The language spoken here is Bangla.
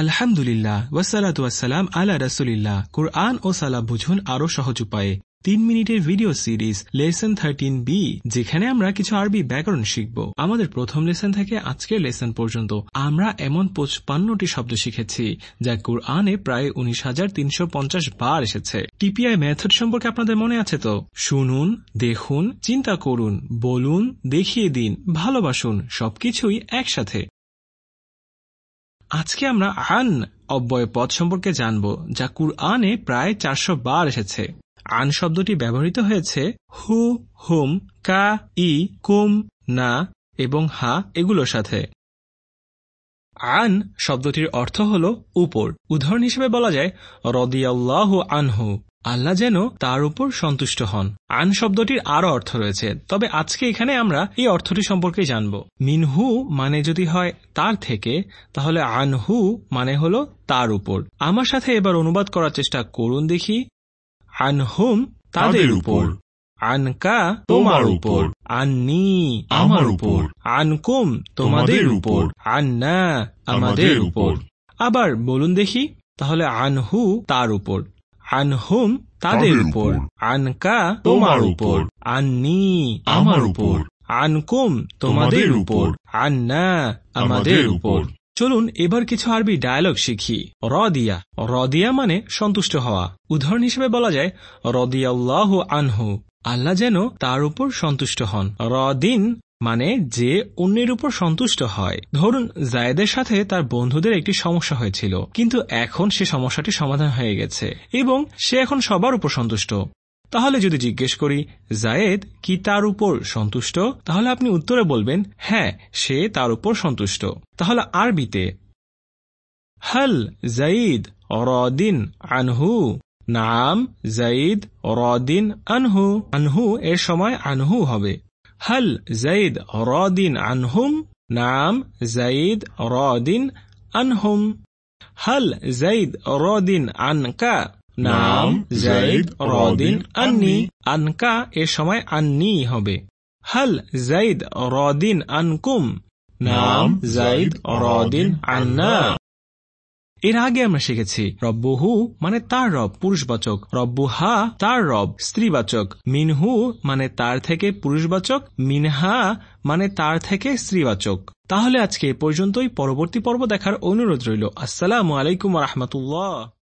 আলহামদুলিল্লাহ ওয়াসালাতু ওয়াসালাম আলা রাসুলিল্লাহ। কোরআন ও সালা বুঝুন আরও সহজ উপায়ে। তিন মিনিটের video series, lesson thirteen B, যেখানে আমরা কিছু আরবি ব্যাকরণ শিখব। আমাদের প্রথম লেসন থেকে আজকের লেসন পর্যন্ত আমরা এমন পঁচপান্নটি শব্দ শিখেছি, যা কোরআনে প্রায় উনিশ হাজার তিনশো পঞ্চাশ বার এসেছে। টিপিআই মেথড সম্পর্কে আপনাদের মনে আছে তো? শুনুন, দেখুন, চিন্তা করুন, বলুন, দেখিয়ে দিন, ভালোবাসুন, সবকিছুই একসাথে। আজকে আমরা আন অব্যয় পদ সম্পর্কে জানব, যা কুরআনে প্রায় চারশো বার এসেছে। আন শব্দটি ব্যবহৃত হয়েছে হু, হুম, কা, ই, কুম, না এবং হা এগুলোর সাথে। আন শব্দটির অর্থ হল উপর। উদাহরণ হিসেবে বলা যায়, রদিয়াল্লাহ আনহু। আল্লাহ যেন তার উপর সন্তুষ্ট হন। আন শব্দটির আরও অর্থ রয়েছে। তবে আজকে এখানে আমরা এই অর্থটি সম্পর্কে জানব। মিনহু মানে যদি হয় তার থেকে তাহলে আনহু মানে হল তার উপর। আমার সাথে এবার অনুবাদ করার চেষ্টা করুন দেখি। আনহুম তাদের উপর। আনকা তোমার উপর। আন্নি আমার উপর। আনকুম তোমাদের উপর। আন্না আমাদের উপর। আবার বলুন দেখি তাহলে আনহু তার উপর। আনহুম তাদের উপর আনকা তোমার উপর। আন্নি আমার উপর। আনকুম তোমাদের উপর আন্না আমাদের উপর। চলুন এবার কিছু আরবি ডায়ালগ শিখি। রদিয়া রদিয়া মানে সন্তুষ্ট হওয়া। উদাহরণ হিসেবে বলা যায় রদিয়াল্লাহ আনহু আল্লাহ যেন তার উপর সন্তুষ্ট হন। রদিন মানে যে অন্যের উপর সন্তুষ্ট হয়। ধরুন, জায়েদের সাথে তার বন্ধুদের একটি সমস্যা হয়েছিল, কিন্তু এখন সে সমস্যাটি সমাধান হয়ে গেছে, এবং সে এখন সবার উপর সন্তুষ্ট। তাহলে যদি জিজ্ঞেস করি, জায়েদ কি তার উপর সন্তুষ্ট? তাহলে আপনি উত্তরে বলবেন হ্যাঁ সে তার উপর সন্তুষ্ট। তাহলে আরবিতে, হল জাইদ অরদিন আনহু। নাম জাইদ অরদিন আনহু। আনহু এর সময় আনহু হবে। হল জাইদ রদিন আনহুম নাম জাইদ রদিন আনহুম হল জাইদ রদিন আনকা নাম জাইদ রদিন আন্নি আনকা এর সময় আন্নি হবে। হল জাইদ রদিন আনকুম নাম জাইদ রদিন আন্না এর আগে আমরা শিখেছি, রব্বহু মানে তার রব, পুরুষবাচক। রব্বুহা তার রব, স্ত্রীবাচক। মিনহু মানে তার থেকে পুরুষবাচক। মিনহা মানে তার থেকে স্ত্রীবাচক। তাহলে আজকে পর্যন্তই। পরবর্তী পর্ব দেখার অনুরোধ রইল। আসসালামু আলাইকুম রহমতুল্লাহ।